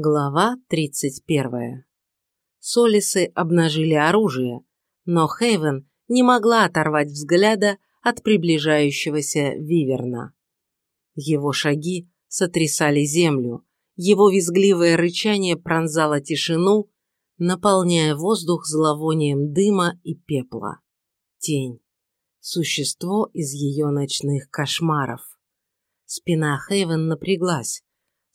Глава 31. Солисы обнажили оружие, но Хейвен не могла оторвать взгляда от приближающегося Виверна. Его шаги сотрясали землю, его визгливое рычание пронзало тишину, наполняя воздух зловонием дыма и пепла. Тень. Существо из ее ночных кошмаров. Спина Хейвен напряглась.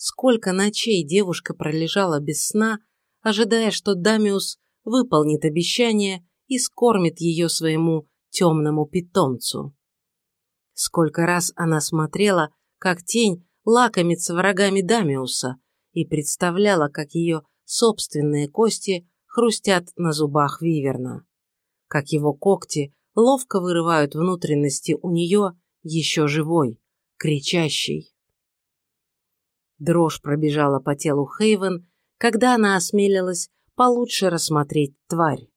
Сколько ночей девушка пролежала без сна, ожидая, что Дамиус выполнит обещание и скормит ее своему темному питомцу. Сколько раз она смотрела, как тень лакомится врагами Дамиуса и представляла, как ее собственные кости хрустят на зубах Виверна, как его когти ловко вырывают внутренности у нее еще живой, кричащей. Дрожь пробежала по телу Хейвен, когда она осмелилась получше рассмотреть тварь.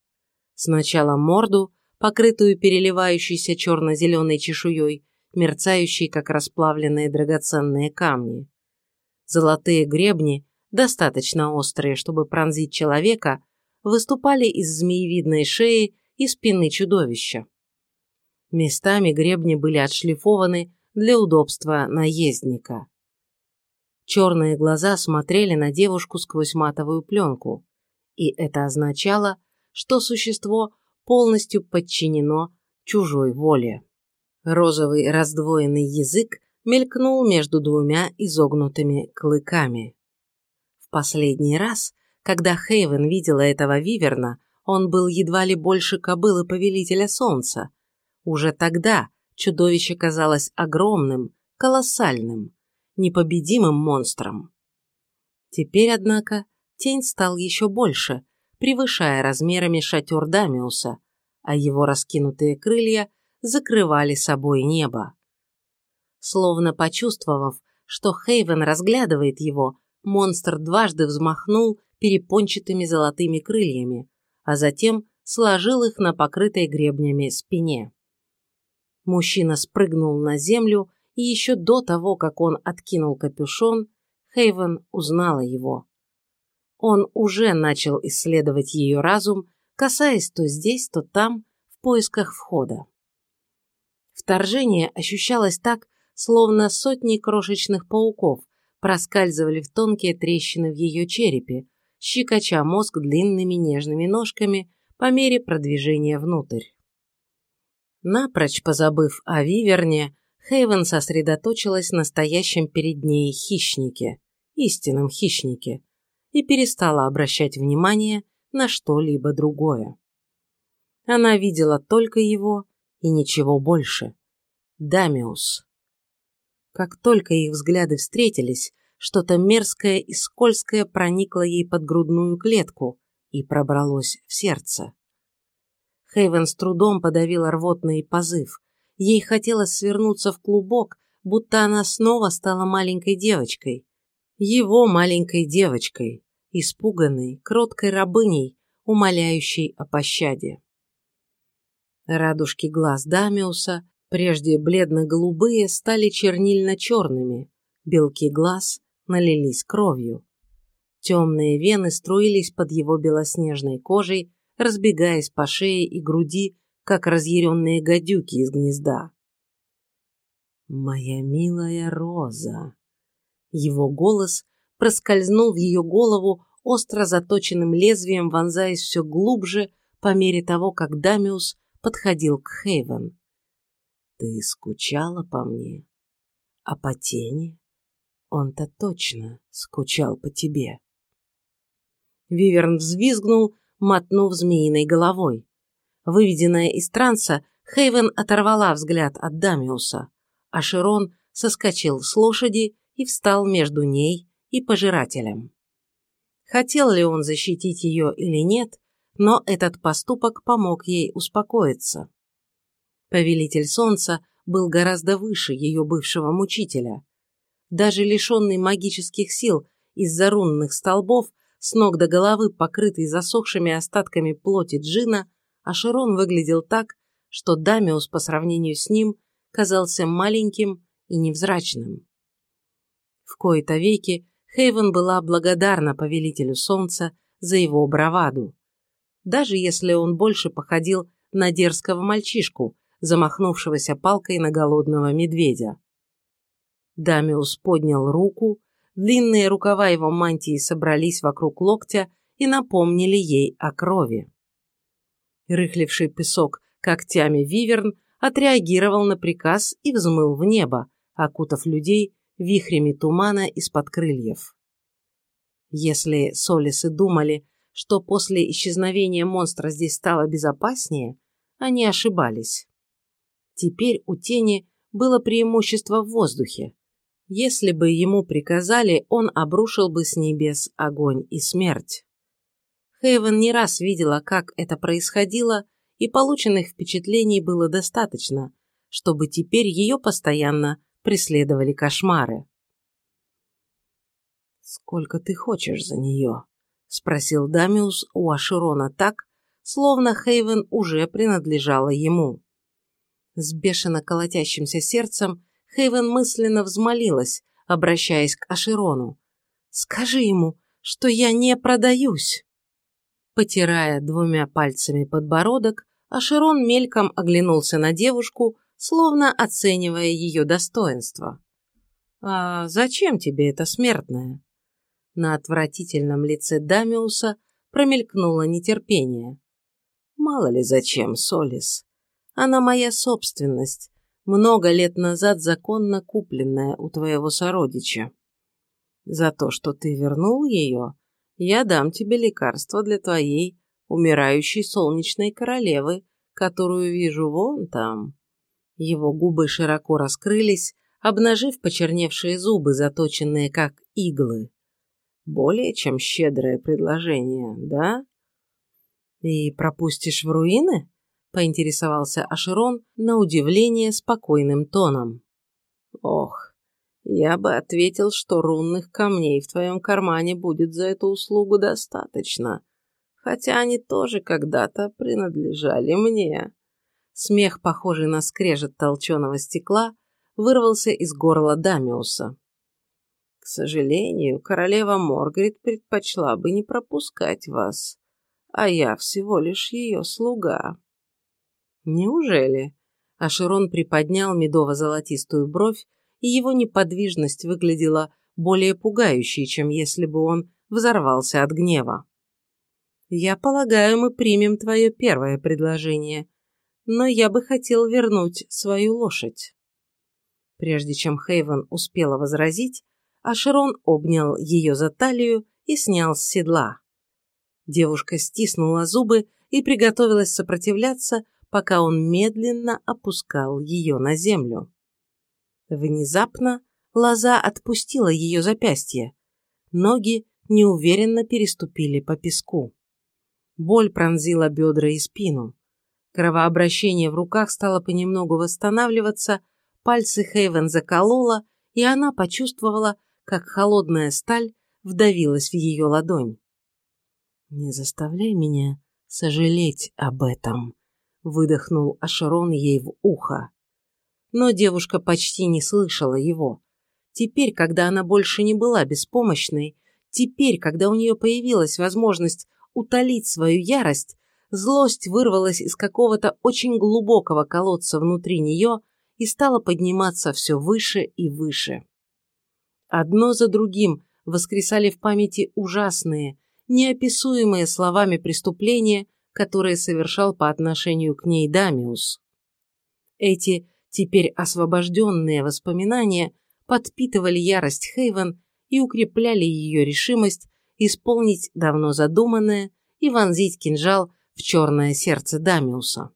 Сначала морду, покрытую переливающейся черно-зеленой чешуей, мерцающей, как расплавленные драгоценные камни. Золотые гребни, достаточно острые, чтобы пронзить человека, выступали из змеевидной шеи и спины чудовища. Местами гребни были отшлифованы для удобства наездника. Черные глаза смотрели на девушку сквозь матовую пленку, и это означало, что существо полностью подчинено чужой воле. Розовый раздвоенный язык мелькнул между двумя изогнутыми клыками. В последний раз, когда Хейвен видела этого виверна, он был едва ли больше кобылы Повелителя Солнца. Уже тогда чудовище казалось огромным, колоссальным непобедимым монстром. Теперь, однако, тень стал еще больше, превышая размерами шатер Дамиуса, а его раскинутые крылья закрывали собой небо. Словно почувствовав, что Хейвен разглядывает его, монстр дважды взмахнул перепончатыми золотыми крыльями, а затем сложил их на покрытой гребнями спине. Мужчина спрыгнул на землю и еще до того, как он откинул капюшон, Хейвен узнала его. Он уже начал исследовать ее разум, касаясь то здесь, то там, в поисках входа. Вторжение ощущалось так, словно сотни крошечных пауков проскальзывали в тонкие трещины в ее черепе, щекоча мозг длинными нежными ножками по мере продвижения внутрь. Напрочь позабыв о Виверне, Хейвен сосредоточилась на стоящем перед ней хищнике, истинном хищнике, и перестала обращать внимание на что-либо другое. Она видела только его и ничего больше. Дамиус. Как только их взгляды встретились, что-то мерзкое и скользкое проникло ей под грудную клетку и пробралось в сердце. Хейвен с трудом подавила рвотный позыв, Ей хотелось свернуться в клубок, будто она снова стала маленькой девочкой. Его маленькой девочкой, испуганной, кроткой рабыней, умоляющей о пощаде. Радужки глаз Дамиуса, прежде бледно-голубые, стали чернильно-черными, белки глаз налились кровью. Темные вены струились под его белоснежной кожей, разбегаясь по шее и груди как разъяренные гадюки из гнезда. «Моя милая Роза!» Его голос проскользнул в ее голову остро заточенным лезвием, вонзаясь все глубже по мере того, как Дамиус подходил к Хейвен. «Ты скучала по мне? А по тени? Он-то точно скучал по тебе». Виверн взвизгнул, мотнув змеиной головой. Выведенная из транса, Хейвен оторвала взгляд от Дамиуса, а Широн соскочил с лошади и встал между ней и пожирателем. Хотел ли он защитить ее или нет, но этот поступок помог ей успокоиться. Повелитель Солнца был гораздо выше ее бывшего мучителя. Даже лишенный магических сил из-за рунных столбов, с ног до головы покрытый засохшими остатками плоти Джина, а Широн выглядел так, что Дамиус по сравнению с ним казался маленьким и невзрачным. В кои-то веки Хейвен была благодарна повелителю солнца за его браваду. Даже если он больше походил на дерзкого мальчишку, замахнувшегося палкой на голодного медведя. Дамиус поднял руку, длинные рукава его мантии собрались вокруг локтя и напомнили ей о крови. Рыхливший песок когтями виверн отреагировал на приказ и взмыл в небо, окутав людей вихрями тумана из-под крыльев. Если Солисы думали, что после исчезновения монстра здесь стало безопаснее, они ошибались. Теперь у тени было преимущество в воздухе. Если бы ему приказали, он обрушил бы с небес огонь и смерть. Хейвен не раз видела, как это происходило, и полученных впечатлений было достаточно, чтобы теперь ее постоянно преследовали кошмары. «Сколько ты хочешь за нее?» – спросил Дамиус у Аширона так, словно Хейвен уже принадлежала ему. С бешено колотящимся сердцем Хейвен мысленно взмолилась, обращаясь к Аширону. «Скажи ему, что я не продаюсь!» Потирая двумя пальцами подбородок, Аширон мельком оглянулся на девушку, словно оценивая ее достоинство. «А зачем тебе это смертное?» На отвратительном лице Дамиуса промелькнуло нетерпение. «Мало ли зачем, Солис. Она моя собственность, много лет назад законно купленная у твоего сородича. За то, что ты вернул ее, я дам тебе лекарство для твоей умирающей солнечной королевы, которую вижу вон там». Его губы широко раскрылись, обнажив почерневшие зубы, заточенные как иглы. Более чем щедрое предложение, да? И пропустишь в руины? Поинтересовался Ашерон на удивление спокойным тоном. Ох, я бы ответил, что рунных камней в твоем кармане будет за эту услугу достаточно, хотя они тоже когда-то принадлежали мне. Смех, похожий на скрежет толченого стекла, вырвался из горла Дамиуса. К сожалению, королева Моргарет предпочла бы не пропускать вас, а я всего лишь ее слуга. Неужели? Аширон приподнял медово-золотистую бровь, и его неподвижность выглядела более пугающей, чем если бы он взорвался от гнева. «Я полагаю, мы примем твое первое предложение, но я бы хотел вернуть свою лошадь». Прежде чем Хейвен успела возразить, Ашерон обнял ее за талию и снял с седла. Девушка стиснула зубы и приготовилась сопротивляться, пока он медленно опускал ее на землю. Внезапно лоза отпустила ее запястье. Ноги неуверенно переступили по песку. Боль пронзила бедра и спину. Кровообращение в руках стало понемногу восстанавливаться, пальцы Хейвен заколола, и она почувствовала, как холодная сталь вдавилась в ее ладонь. «Не заставляй меня сожалеть об этом», — выдохнул Ашерон ей в ухо. Но девушка почти не слышала его. Теперь, когда она больше не была беспомощной, теперь, когда у нее появилась возможность утолить свою ярость, злость вырвалась из какого-то очень глубокого колодца внутри нее и стала подниматься все выше и выше. Одно за другим воскресали в памяти ужасные, неописуемые словами преступления, которые совершал по отношению к ней Дамиус. Эти теперь освобожденные воспоминания подпитывали ярость Хейвен и укрепляли ее решимость исполнить давно задуманное и вонзить кинжал в черное сердце Дамиуса.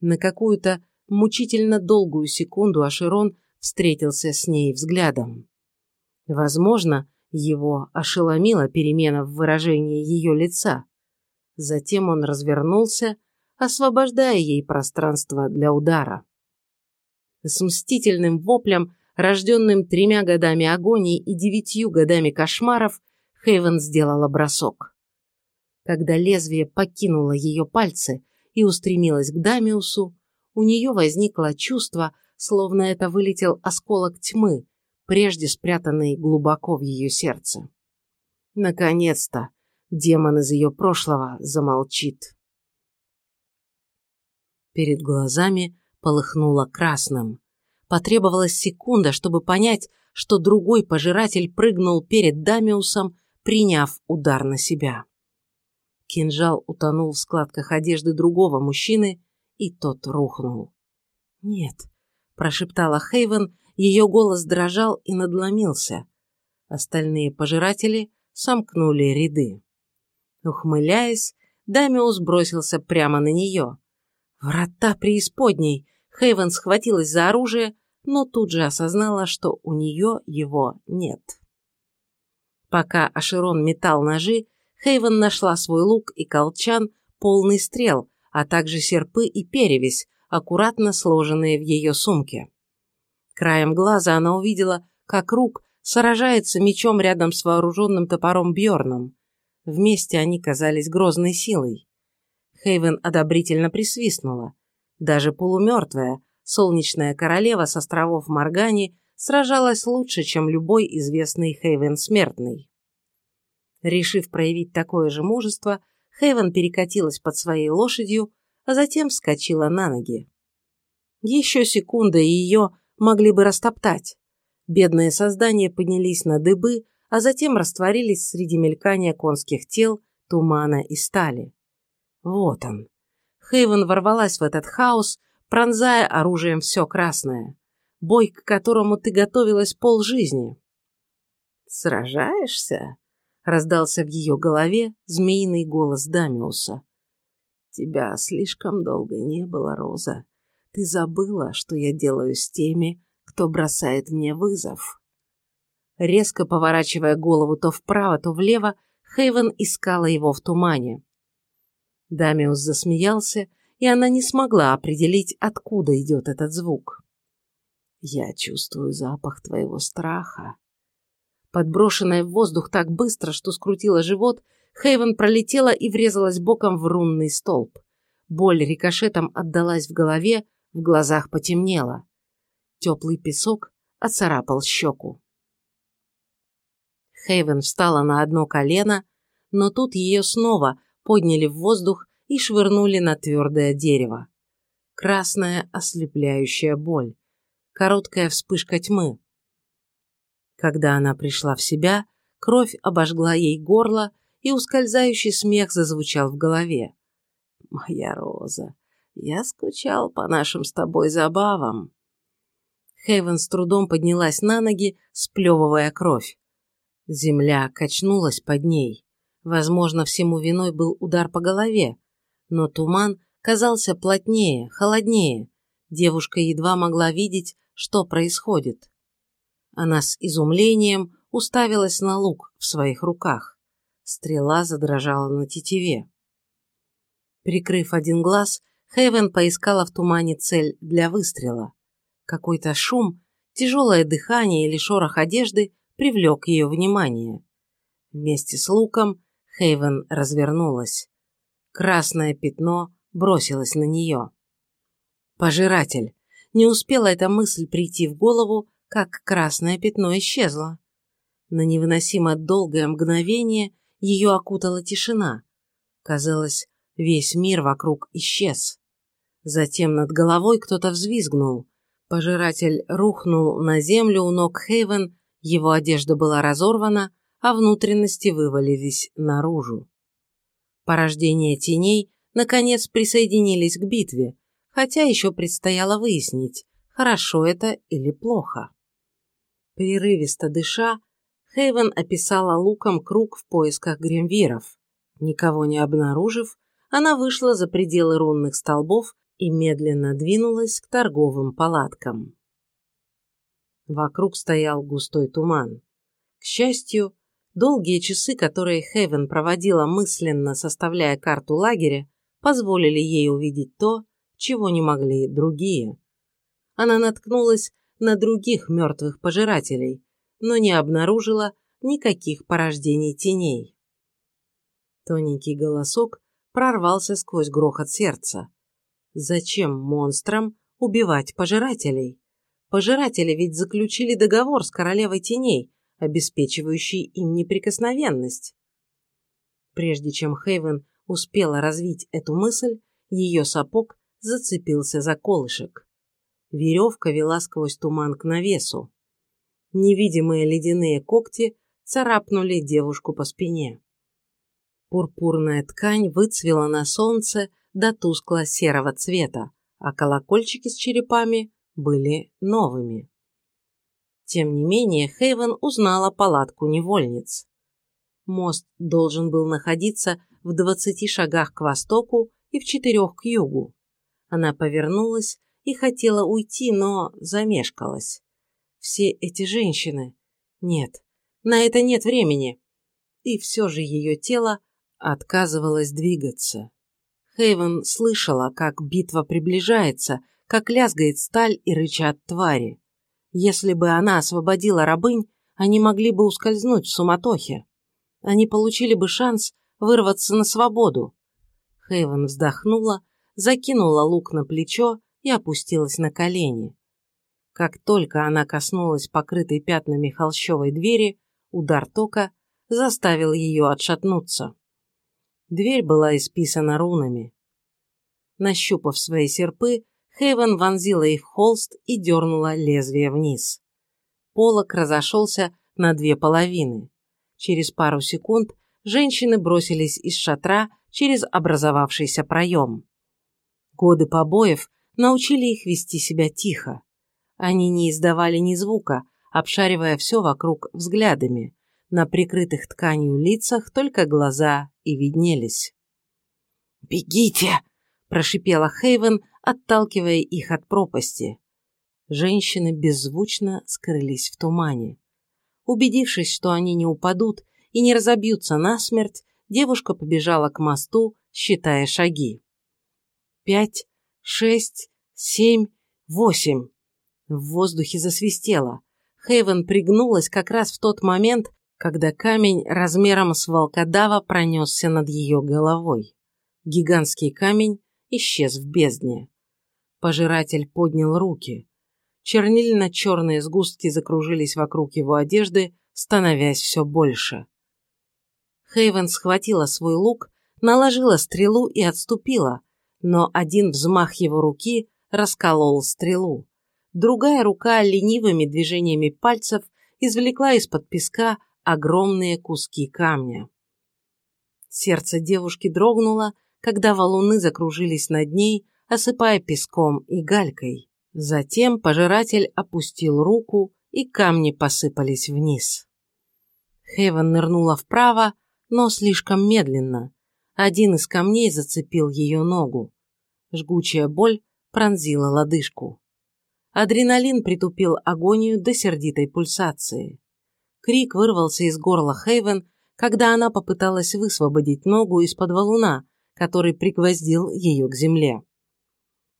На какую-то мучительно долгую секунду Аширон встретился с ней взглядом. Возможно, его ошеломила перемена в выражении ее лица. Затем он развернулся, освобождая ей пространство для удара. С мстительным воплем, рожденным тремя годами агонии и девятью годами кошмаров, Хейвен сделала бросок. Когда лезвие покинуло ее пальцы и устремилось к Дамиусу, у нее возникло чувство, словно это вылетел осколок тьмы, прежде спрятанный глубоко в ее сердце. Наконец-то демон из ее прошлого замолчит. Перед глазами полыхнуло красным. Потребовалась секунда, чтобы понять, что другой пожиратель прыгнул перед Дамиусом, приняв удар на себя. Кинжал утонул в складках одежды другого мужчины, и тот рухнул. «Нет», – прошептала Хейвен, ее голос дрожал и надломился. Остальные пожиратели сомкнули ряды. Ухмыляясь, Дамиус бросился прямо на нее. Врата преисподней! Хейвен схватилась за оружие, но тут же осознала, что у нее его нет. Пока Аширон метал ножи, Хейвен нашла свой лук и колчан, полный стрел, а также серпы и перевязь, аккуратно сложенные в ее сумке. Краем глаза она увидела, как Рук сражается мечом рядом с вооруженным топором Бьорном. Вместе они казались грозной силой. Хейвен одобрительно присвистнула. Даже полумертвая, солнечная королева с островов Моргани сражалась лучше, чем любой известный Хейвен смертный. Решив проявить такое же мужество, Хейвен перекатилась под своей лошадью, а затем вскочила на ноги. Еще секунда, и ее могли бы растоптать. Бедные создания поднялись на дыбы, а затем растворились среди мелькания конских тел, тумана и стали. Вот он. Хейвен ворвалась в этот хаос, пронзая оружием все красное. Бой, к которому ты готовилась полжизни. «Сражаешься?» — раздался в ее голове змеиный голос Дамиуса. «Тебя слишком долго не было, Роза. Ты забыла, что я делаю с теми, кто бросает мне вызов?» Резко поворачивая голову то вправо, то влево, Хейвен искала его в тумане. Дамиус засмеялся, и она не смогла определить, откуда идет этот звук. «Я чувствую запах твоего страха». Подброшенная в воздух так быстро, что скрутила живот, Хейвен пролетела и врезалась боком в рунный столб. Боль рикошетом отдалась в голове, в глазах потемнело. Теплый песок оцарапал щеку. Хейвен встала на одно колено, но тут ее снова подняли в воздух и швырнули на твердое дерево. Красная ослепляющая боль. Короткая вспышка тьмы. Когда она пришла в себя, кровь обожгла ей горло, и ускользающий смех зазвучал в голове. «Моя Роза, я скучал по нашим с тобой забавам». Хейвен с трудом поднялась на ноги, сплевывая кровь. Земля качнулась под ней. Возможно, всему виной был удар по голове, но туман казался плотнее, холоднее. Девушка едва могла видеть, что происходит. Она с изумлением уставилась на лук в своих руках. Стрела задрожала на тетиве. Прикрыв один глаз, Хейвен поискала в тумане цель для выстрела. Какой-то шум, тяжелое дыхание или шорох одежды привлек ее внимание. Вместе с луком Хейвен развернулась. Красное пятно бросилось на нее. Пожиратель. Не успела эта мысль прийти в голову, как красное пятно исчезло. На невыносимо долгое мгновение ее окутала тишина. Казалось, весь мир вокруг исчез. Затем над головой кто-то взвизгнул. Пожиратель рухнул на землю у ног Хейвен, его одежда была разорвана, а внутренности вывалились наружу. Порождения теней, наконец, присоединились к битве, хотя еще предстояло выяснить, хорошо это или плохо. Прерывисто дыша, Хейвен описала луком круг в поисках гремвиров. Никого не обнаружив, она вышла за пределы рунных столбов и медленно двинулась к торговым палаткам. Вокруг стоял густой туман. К счастью, Долгие часы, которые Хевен проводила мысленно, составляя карту лагеря, позволили ей увидеть то, чего не могли другие. Она наткнулась на других мертвых пожирателей, но не обнаружила никаких порождений теней. Тоненький голосок прорвался сквозь грохот сердца. Зачем монстрам убивать пожирателей? Пожиратели ведь заключили договор с королевой теней, обеспечивающий им неприкосновенность. Прежде чем Хейвен успела развить эту мысль, ее сапог зацепился за колышек. Веревка вела сквозь туман к навесу. Невидимые ледяные когти царапнули девушку по спине. Пурпурная ткань выцвела на солнце до тускло-серого цвета, а колокольчики с черепами были новыми. Тем не менее, Хейвен узнала палатку невольниц. Мост должен был находиться в двадцати шагах к востоку и в четырех к югу. Она повернулась и хотела уйти, но замешкалась. Все эти женщины... Нет, на это нет времени. И все же ее тело отказывалось двигаться. Хейвен слышала, как битва приближается, как лязгает сталь и рычат твари. Если бы она освободила рабынь, они могли бы ускользнуть в суматохе. Они получили бы шанс вырваться на свободу. Хейвен вздохнула, закинула лук на плечо и опустилась на колени. Как только она коснулась покрытой пятнами холщовой двери, удар тока заставил ее отшатнуться. Дверь была исписана рунами. Нащупав свои серпы, Хейвен вонзила их в холст и дернула лезвие вниз. Полок разошелся на две половины. Через пару секунд женщины бросились из шатра через образовавшийся проем. Годы побоев научили их вести себя тихо. Они не издавали ни звука, обшаривая все вокруг взглядами. На прикрытых тканью лицах только глаза и виднелись. «Бегите!» – прошипела Хейвен, отталкивая их от пропасти. Женщины беззвучно скрылись в тумане. Убедившись, что они не упадут и не разобьются насмерть, девушка побежала к мосту, считая шаги. Пять, шесть, семь, восемь. В воздухе засвистело. Хейвен пригнулась как раз в тот момент, когда камень размером с волкодава пронесся над ее головой. Гигантский камень исчез в бездне. Пожиратель поднял руки. Чернильно-черные сгустки закружились вокруг его одежды, становясь все больше. Хейвен схватила свой лук, наложила стрелу и отступила, но один взмах его руки расколол стрелу. Другая рука ленивыми движениями пальцев извлекла из-под песка огромные куски камня. Сердце девушки дрогнуло, когда валуны закружились над ней, осыпая песком и галькой. Затем пожиратель опустил руку, и камни посыпались вниз. Хевен нырнула вправо, но слишком медленно. Один из камней зацепил ее ногу. Жгучая боль пронзила лодыжку. Адреналин притупил агонию до сердитой пульсации. Крик вырвался из горла Хейвен, когда она попыталась высвободить ногу из-под валуна, который пригвоздил ее к земле.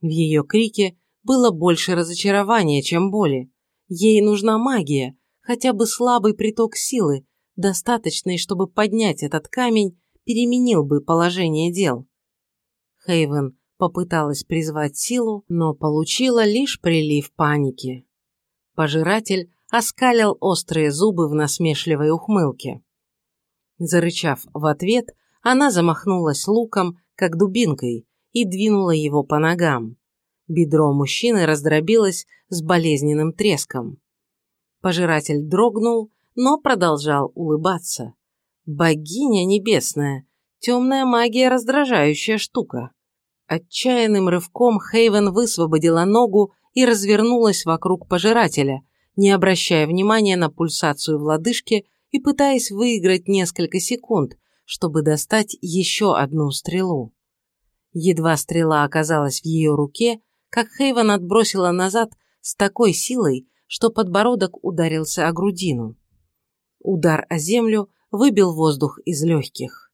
В ее крике было больше разочарования, чем боли. Ей нужна магия, хотя бы слабый приток силы, достаточный, чтобы поднять этот камень, переменил бы положение дел. Хейвен попыталась призвать силу, но получила лишь прилив паники. Пожиратель оскалил острые зубы в насмешливой ухмылке. Зарычав в ответ, она замахнулась луком, как дубинкой, и двинула его по ногам. Бедро мужчины раздробилось с болезненным треском. Пожиратель дрогнул, но продолжал улыбаться. «Богиня небесная! Темная магия – раздражающая штука!» Отчаянным рывком Хейвен высвободила ногу и развернулась вокруг пожирателя, не обращая внимания на пульсацию в лодыжке и пытаясь выиграть несколько секунд, чтобы достать еще одну стрелу. Едва стрела оказалась в ее руке, как Хейвен отбросила назад с такой силой, что подбородок ударился о грудину. Удар о землю выбил воздух из легких.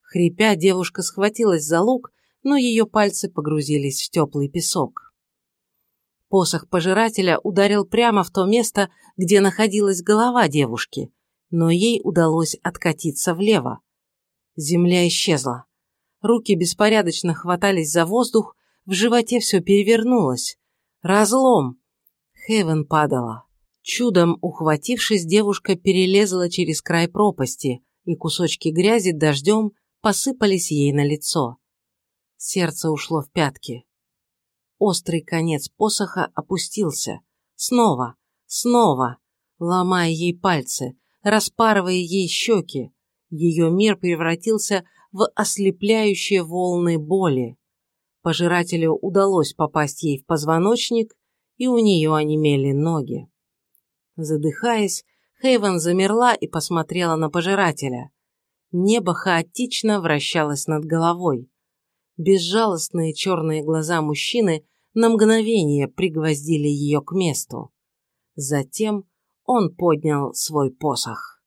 Хрипя, девушка схватилась за лук но ее пальцы погрузились в теплый песок. Посох пожирателя ударил прямо в то место, где находилась голова девушки, но ей удалось откатиться влево. Земля исчезла. Руки беспорядочно хватались за воздух, в животе все перевернулось. Разлом! Хейвен падала. Чудом ухватившись, девушка перелезла через край пропасти, и кусочки грязи дождем посыпались ей на лицо. Сердце ушло в пятки. Острый конец посоха опустился. Снова, снова, ломая ей пальцы, распарывая ей щеки. Ее мир превратился в ослепляющие волны боли. Пожирателю удалось попасть ей в позвоночник, и у нее онемели ноги. Задыхаясь, Хейвен замерла и посмотрела на пожирателя. Небо хаотично вращалось над головой. Безжалостные черные глаза мужчины на мгновение пригвоздили ее к месту. Затем он поднял свой посох.